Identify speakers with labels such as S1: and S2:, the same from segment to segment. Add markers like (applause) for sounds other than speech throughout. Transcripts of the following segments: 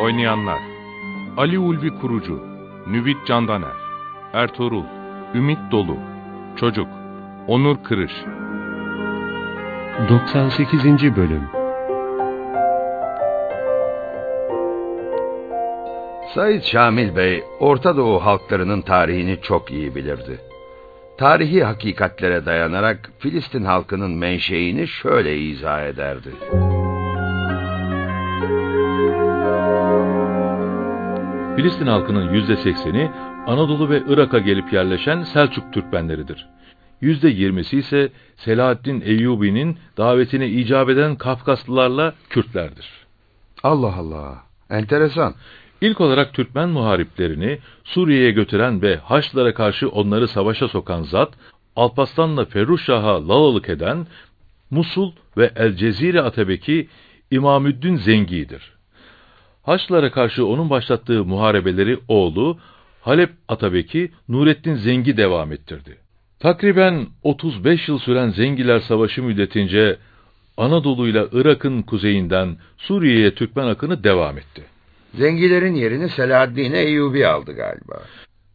S1: Oynayanlar Ali Ulvi Kurucu Nüvit Candaner Ertuğrul Ümit Dolu Çocuk Onur Kırış
S2: 98. Bölüm
S3: Said Şamil Bey, Orta Doğu halklarının tarihini çok iyi bilirdi. Tarihi hakikatlere dayanarak Filistin halkının menşeini şöyle izah ederdi.
S4: Filistin halkının yüzde sekseni Anadolu ve Irak'a gelip yerleşen Selçuk Türkmenleridir. Yüzde yirmisi ise Selahaddin Eyyubi'nin davetine icap eden Kafkaslılarla Kürtlerdir.
S3: Allah Allah, enteresan.
S4: İlk olarak Türkmen muhariplerini Suriye'ye götüren ve Haçlılara karşı onları savaşa sokan zat, Alparslan'la Ferruhşah'a lalalık eden Musul ve El Cezire Atabeki İmamüddin Zengi'dir. Haçlılara karşı onun başlattığı muharebeleri oğlu Halep Atabeki Nurettin Zengi devam ettirdi. Takriben 35 yıl süren Zengiler Savaşı müddetince Anadolu ile Irak'ın kuzeyinden Suriye'ye Türkmen akını devam etti.
S3: Zengilerin yerini Selahaddin Eyyubi aldı galiba.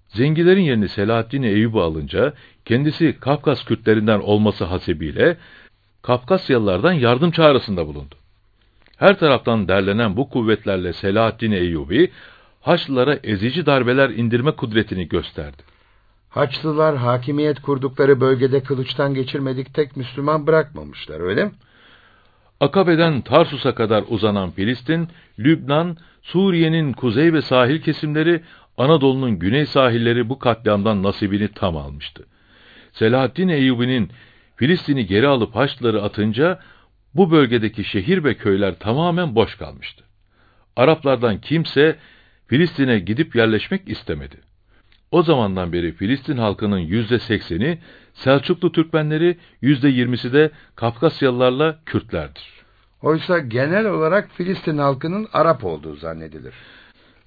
S4: Zengilerin yerini Selahaddin Eyyubi alınca kendisi Kafkas Kürtlerinden olması hasebiyle Kafkasyalılardan yardım çağrısında bulundu. Her taraftan derlenen bu kuvvetlerle Selahaddin Eyyubi Haçlılara ezici darbeler indirme kudretini gösterdi.
S3: Haçlılar hakimiyet kurdukları bölgede kılıçtan geçirmedik tek Müslüman bırakmamışlar öyle mi?
S4: Akabe'den Tarsus'a kadar uzanan Filistin, Lübnan, Suriye'nin kuzey ve sahil kesimleri, Anadolu'nun güney sahilleri bu katliamdan nasibini tam almıştı. Selahaddin Eyyubi'nin Filistin'i geri alıp Haçlıları atınca, bu bölgedeki şehir ve köyler tamamen boş kalmıştı. Araplardan kimse Filistin'e gidip yerleşmek istemedi. O zamandan beri Filistin halkının yüzde sekseni Selçuklu Türkmenleri, yüzde yirmisi de Kafkasyalılarla Kürtlerdir.
S3: Oysa genel olarak Filistin halkının Arap olduğu zannedilir.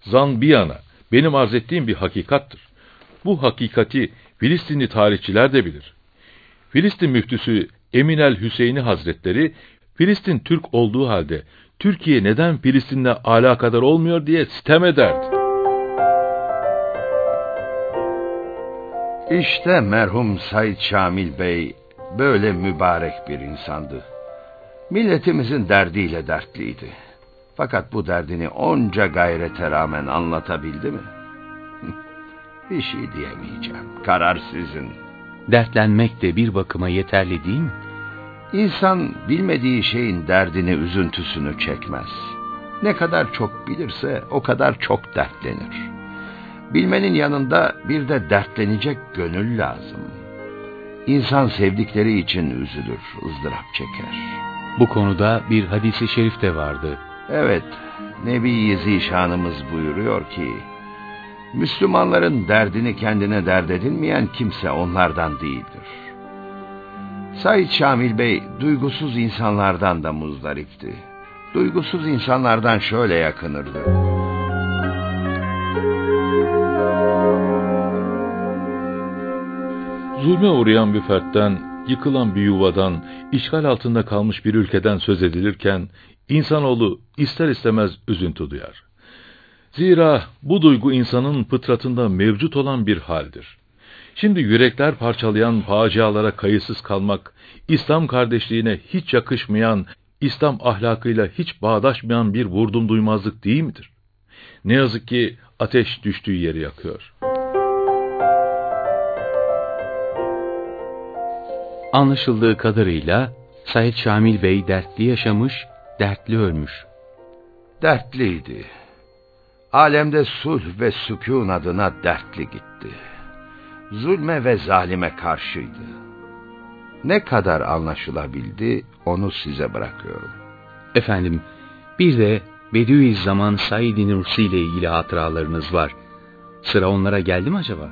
S4: Zan bir yana, benim arz ettiğim bir hakikattır. Bu hakikati Filistinli tarihçiler de bilir. Filistin müftüsü Eminel Hüseyini Hazretleri, Filistin Türk olduğu halde Türkiye neden Filistin'le alakadar olmuyor diye sitem ederdi.
S3: İşte merhum Said Şamil Bey böyle mübarek bir insandı. Milletimizin derdiyle dertliydi. Fakat bu derdini onca gayrete rağmen anlatabildi mi? (laughs) bir şey diyemeyeceğim. Karar sizin.
S2: Dertlenmek de bir bakıma yeterli değil mi?
S3: İnsan bilmediği şeyin derdini, üzüntüsünü çekmez. Ne kadar çok bilirse o kadar çok dertlenir. Bilmenin yanında bir de dertlenecek gönül lazım. İnsan sevdikleri için üzülür, ızdırap çeker.
S2: Bu konuda bir hadisi şerif de vardı.
S3: Evet, Nebi Zişanımız buyuruyor ki, Müslümanların derdini kendine dert edinmeyen kimse onlardan değildir. Said Şamil Bey duygusuz insanlardan da muzdaripti. Duygusuz insanlardan şöyle yakınırdı.
S4: Zulme uğrayan bir fertten, yıkılan bir yuvadan, işgal altında kalmış bir ülkeden söz edilirken, insanoğlu ister istemez üzüntü duyar. Zira bu duygu insanın fıtratında mevcut olan bir haldir. Şimdi yürekler parçalayan facialara kayıtsız kalmak, İslam kardeşliğine hiç yakışmayan, İslam ahlakıyla hiç bağdaşmayan bir vurdum duymazlık değil midir? Ne yazık ki ateş düştüğü yeri yakıyor.
S2: Anlaşıldığı kadarıyla Said Şamil Bey dertli yaşamış, dertli ölmüş.
S3: Dertliydi. Alemde sulh ve sükun adına dertli gitti. Zulme ve zalime karşıydı. ne kadar anlaşılabildi onu size bırakıyorum.
S2: Efendim, bir de Bediüzzaman Said Nursi ile ilgili hatıralarınız var. Sıra onlara geldi mi acaba?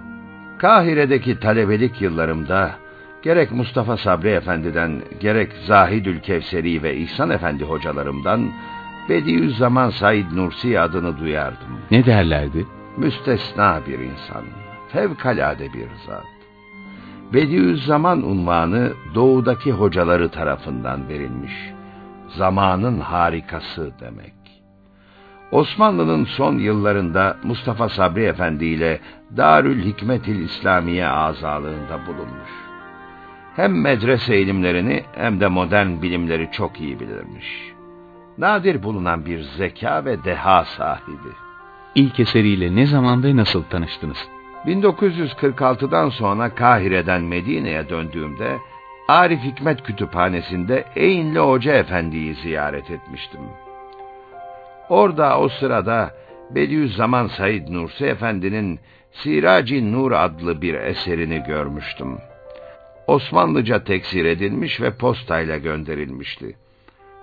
S3: Kahire'deki talebelik yıllarımda gerek Mustafa Sabri Efendi'den, gerek Zahidül Kevseri ve İhsan Efendi hocalarımdan Bediüzzaman Said Nursi adını duyardım.
S2: Ne derlerdi?
S3: Müstesna bir insan, fevkalade bir zat. Bediüzzaman unvanı doğudaki hocaları tarafından verilmiş. Zamanın harikası demek. Osmanlı'nın son yıllarında Mustafa Sabri Efendi ile Darül Hikmetil İslamiye azalığında bulunmuş. Hem medrese ilimlerini hem de modern bilimleri çok iyi bilirmiş. Nadir bulunan bir zeka ve deha sahibi.
S2: İlk eseriyle ne zaman ve nasıl tanıştınız?
S3: 1946'dan sonra Kahire'den Medine'ye döndüğümde Arif Hikmet Kütüphanesi'nde Eynli Hoca Efendi'yi ziyaret etmiştim. Orada o sırada Bediüzzaman Said Nursi Efendi'nin Siraci Nur adlı bir eserini görmüştüm. Osmanlıca teksir edilmiş ve postayla gönderilmişti.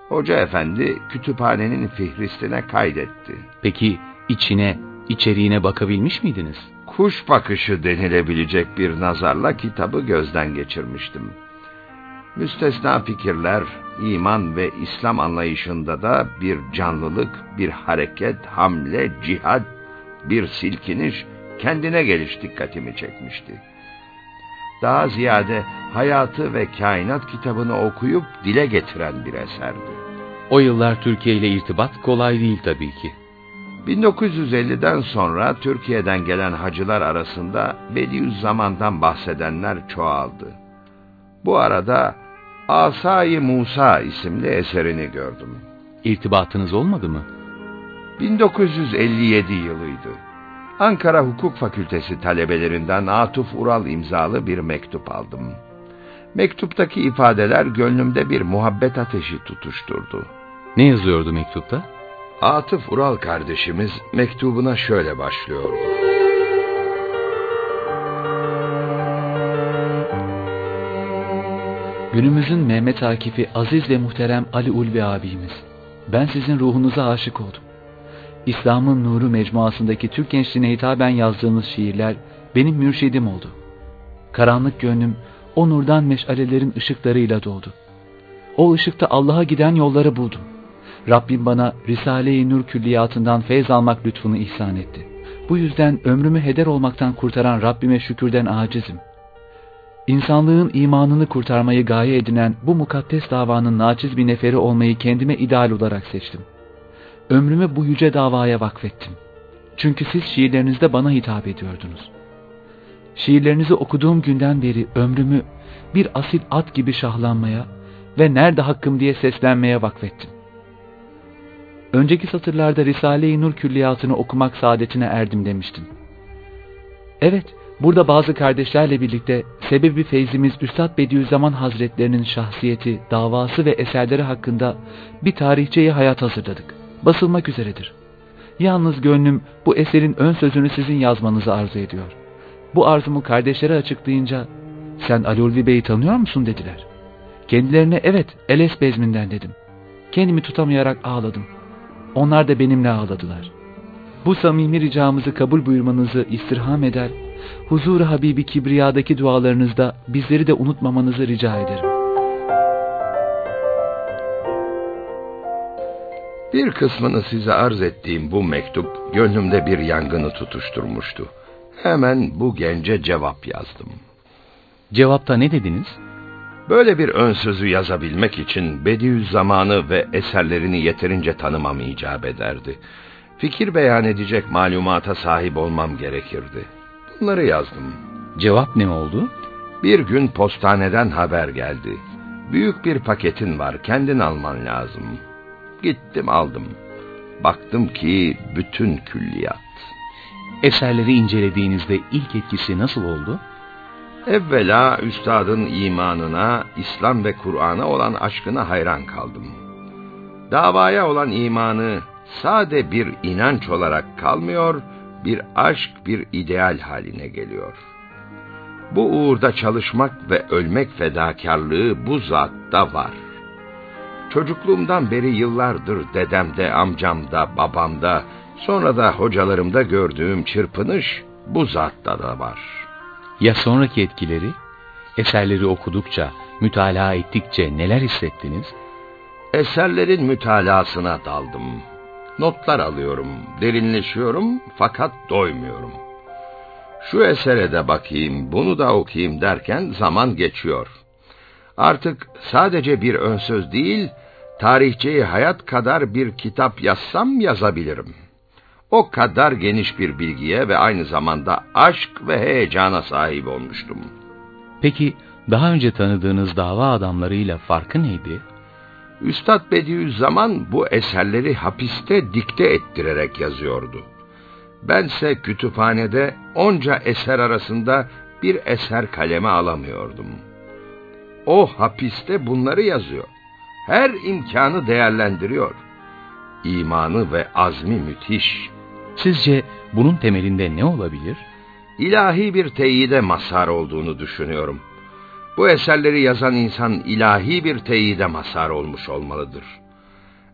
S3: Hoca efendi kütüphanenin fihristine kaydetti.
S2: Peki içine, içeriğine bakabilmiş miydiniz?
S3: Kuş bakışı denilebilecek bir nazarla kitabı gözden geçirmiştim. Müstesna fikirler, iman ve İslam anlayışında da bir canlılık, bir hareket, hamle, cihad, bir silkiniş, kendine geliş dikkatimi çekmişti. Daha ziyade hayatı ve kainat kitabını okuyup dile getiren bir eserdi.
S2: O yıllar Türkiye ile irtibat kolay değil tabii ki.
S3: 1950'den sonra Türkiye'den gelen hacılar arasında Bediüzzaman'dan bahsedenler çoğaldı. Bu arada Asay Musa isimli eserini gördüm.
S2: İrtibatınız olmadı mı?
S3: 1957 yılıydı. Ankara Hukuk Fakültesi talebelerinden Atuf Ural imzalı bir mektup aldım. Mektuptaki ifadeler gönlümde bir muhabbet ateşi tutuşturdu.
S2: Ne yazıyordu mektupta?
S3: Atıf Ural kardeşimiz mektubuna şöyle başlıyordu.
S5: Günümüzün Mehmet Akif'i aziz ve muhterem Ali Ulvi abimiz. Ben sizin ruhunuza aşık oldum. İslam'ın Nuru mecmuasındaki Türk gençliğine hitaben yazdığınız şiirler benim mürşidim oldu. Karanlık gönlüm o nurdan meşalelerin ışıklarıyla doldu. O ışıkta Allah'a giden yolları buldum. Rabbim bana Risale-i Nur külliyatından feyz almak lütfunu ihsan etti. Bu yüzden ömrümü heder olmaktan kurtaran Rabbime şükürden acizim. İnsanlığın imanını kurtarmayı gaye edinen bu mukaddes davanın naçiz bir neferi olmayı kendime ideal olarak seçtim. Ömrümü bu yüce davaya vakfettim. Çünkü siz şiirlerinizde bana hitap ediyordunuz. Şiirlerinizi okuduğum günden beri ömrümü bir asil at gibi şahlanmaya ve nerede hakkım diye seslenmeye vakfettim. Önceki satırlarda Risale-i Nur külliyatını okumak saadetine erdim demiştim. Evet, burada bazı kardeşlerle birlikte sebebi feyzimiz Üstad Bediüzzaman Hazretlerinin şahsiyeti, davası ve eserleri hakkında bir tarihçeyi hayat hazırladık. Basılmak üzeredir. Yalnız gönlüm bu eserin ön sözünü sizin yazmanızı arzu ediyor. Bu arzumu kardeşlere açıklayınca, sen Ali Ulvi Bey'i tanıyor musun dediler. Kendilerine evet, Eles bezminden dedim. Kendimi tutamayarak ağladım. Onlar da benimle ağladılar. Bu samimi ricamızı kabul buyurmanızı istirham eder, huzur Habibi Kibriya'daki dualarınızda bizleri de unutmamanızı rica ederim.
S3: Bir kısmını size arz ettiğim bu mektup gönlümde bir yangını tutuşturmuştu. Hemen bu gence cevap yazdım.
S2: Cevapta ne dediniz?
S3: Böyle bir ön sözü yazabilmek için Bediüzzaman'ı ve eserlerini yeterince tanımam icap ederdi. Fikir beyan edecek malumata sahip olmam gerekirdi. Bunları yazdım.
S2: Cevap ne oldu?
S3: Bir gün postaneden haber geldi. Büyük bir paketin var, kendin alman lazım. Gittim aldım. Baktım ki bütün külliyat.
S2: Eserleri incelediğinizde ilk etkisi nasıl oldu?
S3: Evvela üstadın imanına, İslam ve Kur'an'a olan aşkına hayran kaldım. Davaya olan imanı sade bir inanç olarak kalmıyor, bir aşk, bir ideal haline geliyor. Bu uğurda çalışmak ve ölmek fedakarlığı bu zatta var. Çocukluğumdan beri yıllardır dedemde, amcamda, babamda, sonra da hocalarımda gördüğüm çırpınış bu zatta da var.
S2: Ya sonraki etkileri? Eserleri okudukça, mütalaa ettikçe neler hissettiniz?
S3: Eserlerin mütalasına daldım. Notlar alıyorum, derinleşiyorum fakat doymuyorum. Şu esere de bakayım, bunu da okuyayım derken zaman geçiyor. Artık sadece bir ön söz değil, tarihçeyi hayat kadar bir kitap yazsam yazabilirim. O kadar geniş bir bilgiye ve aynı zamanda aşk ve heyecana sahip olmuştum.
S2: Peki daha önce tanıdığınız dava adamlarıyla farkı neydi?
S3: Üstad Bediüzzaman bu eserleri hapiste dikte ettirerek yazıyordu. Bense kütüphanede onca eser arasında bir eser kaleme alamıyordum. O hapiste bunları yazıyor. Her imkanı değerlendiriyor. İmanı ve azmi müthiş.
S2: Sizce bunun temelinde ne olabilir?
S3: İlahi bir teyide mazhar olduğunu düşünüyorum. Bu eserleri yazan insan ilahi bir teyide mazhar olmuş olmalıdır.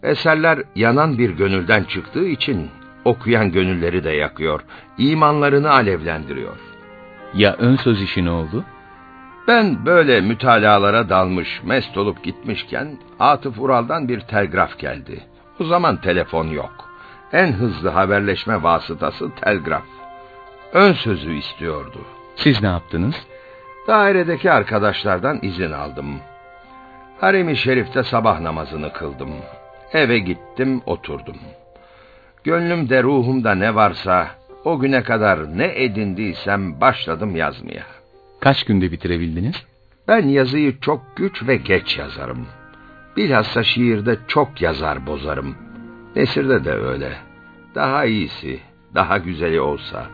S3: Eserler yanan bir gönülden çıktığı için okuyan gönülleri de yakıyor, imanlarını alevlendiriyor.
S2: Ya ön söz işi ne oldu?
S3: Ben böyle mütalalara dalmış, mest olup gitmişken Atıf Ural'dan bir telgraf geldi. O zaman telefon yok. En hızlı haberleşme vasıtası telgraf. Ön sözü istiyordu.
S2: Siz ne yaptınız?
S3: Dairedeki arkadaşlardan izin aldım. Harem-i Şerif'te sabah namazını kıldım. Eve gittim, oturdum. Gönlümde ruhumda ne varsa o güne kadar ne edindiysem başladım yazmaya.
S2: Kaç günde bitirebildiniz?
S3: Ben yazıyı çok güç ve geç yazarım. Bilhassa şiirde çok yazar bozarım. Nesirde de öyle. Daha iyisi, daha güzeli olsa,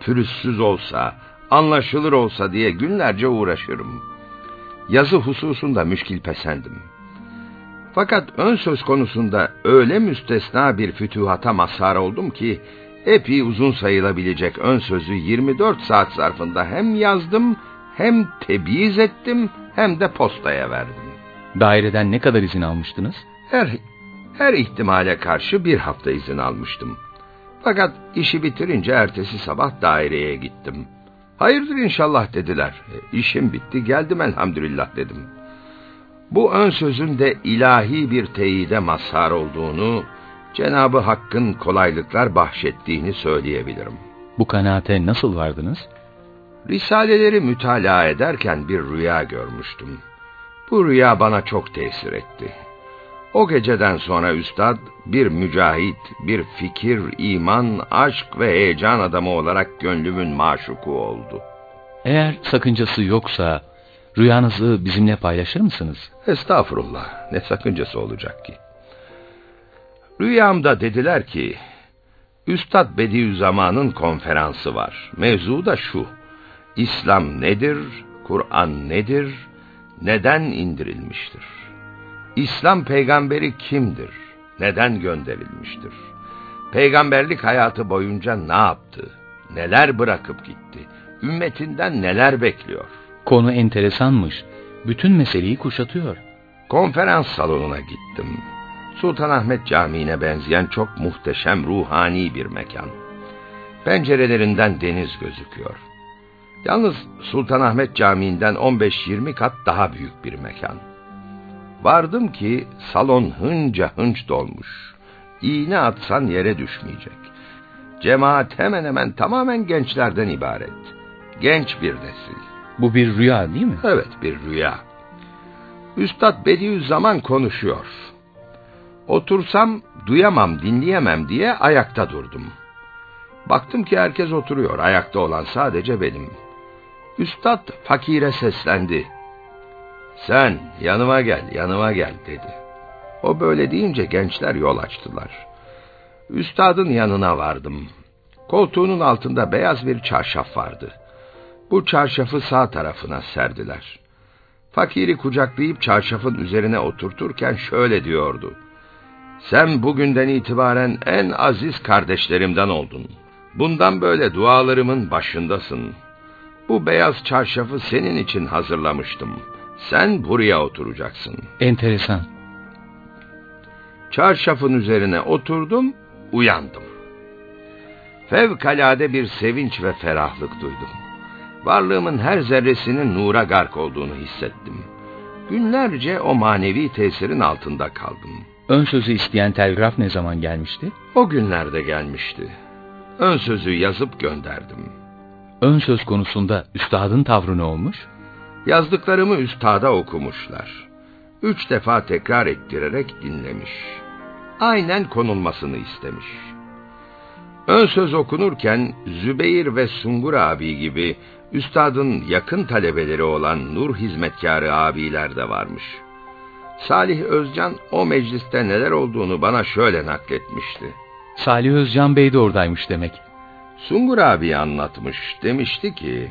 S3: pürüzsüz olsa, anlaşılır olsa diye günlerce uğraşırım. Yazı hususunda müşkil pesendim. Fakat ön söz konusunda öyle müstesna bir fütühata mazhar oldum ki, epey uzun sayılabilecek ön sözü 24 saat zarfında hem yazdım, hem tebiyiz ettim, hem de postaya verdim.
S2: Daireden ne kadar izin almıştınız?
S3: Her, her ihtimale karşı bir hafta izin almıştım. Fakat işi bitirince ertesi sabah daireye gittim. Hayırdır inşallah dediler. E, işim bitti geldim elhamdülillah dedim. Bu ön sözün de ilahi bir teyide mazhar olduğunu, Cenabı Hakk'ın kolaylıklar bahşettiğini söyleyebilirim.
S2: Bu kanaate nasıl vardınız?
S3: Risaleleri mütalaa ederken bir rüya görmüştüm. Bu rüya bana çok tesir etti. O geceden sonra üstad bir mücahit, bir fikir, iman, aşk ve heyecan adamı olarak gönlümün maşuku oldu.
S2: Eğer sakıncası yoksa rüyanızı bizimle paylaşır mısınız?
S3: Estağfurullah, ne sakıncası olacak ki? Rüyamda dediler ki, Üstad Bediüzzaman'ın konferansı var. Mevzu da şu, İslam nedir, Kur'an nedir, neden indirilmiştir? İslam peygamberi kimdir? Neden gönderilmiştir? Peygamberlik hayatı boyunca ne yaptı? Neler bırakıp gitti? Ümmetinden neler bekliyor?
S2: Konu enteresanmış. Bütün meseleyi kuşatıyor.
S3: Konferans salonuna gittim. Sultanahmet Camii'ne benzeyen çok muhteşem ruhani bir mekan. Pencerelerinden deniz gözüküyor. Yalnız Sultanahmet Camii'nden 15-20 kat daha büyük bir mekan. Vardım ki salon hınca hınç dolmuş. İğne atsan yere düşmeyecek. Cemaat hemen hemen tamamen gençlerden ibaret. Genç bir nesil.
S2: Bu bir rüya değil mi?
S3: Evet bir rüya. Üstad Bediüzzaman konuşuyor. Otursam duyamam dinleyemem diye ayakta durdum. Baktım ki herkes oturuyor. Ayakta olan sadece benim. Üstad fakire seslendi. Sen yanıma gel, yanıma gel dedi. O böyle deyince gençler yol açtılar. Üstadın yanına vardım. Koltuğunun altında beyaz bir çarşaf vardı. Bu çarşafı sağ tarafına serdiler. Fakiri kucaklayıp çarşafın üzerine oturturken şöyle diyordu. Sen bugünden itibaren en aziz kardeşlerimden oldun. Bundan böyle dualarımın başındasın. Bu beyaz çarşafı senin için hazırlamıştım. Sen buraya oturacaksın.
S2: Enteresan.
S3: Çarşafın üzerine oturdum, uyandım. Fevkalade bir sevinç ve ferahlık duydum. Varlığımın her zerresinin nura gark olduğunu hissettim. Günlerce o manevi tesirin altında kaldım.
S2: Ön sözü isteyen telgraf ne zaman gelmişti?
S3: O günlerde gelmişti. Ön sözü yazıp gönderdim.
S2: Ön söz konusunda üstadın tavrı ne olmuş?
S3: Yazdıklarımı üstada okumuşlar. Üç defa tekrar ettirerek dinlemiş. Aynen konulmasını istemiş. Ön söz okunurken Zübeyir ve Sungur abi gibi üstadın yakın talebeleri olan nur hizmetkarı abiler de varmış. Salih Özcan o mecliste neler olduğunu bana şöyle nakletmişti.
S2: Salih Özcan Bey de oradaymış demek.
S3: Sungur abi anlatmış. Demişti ki...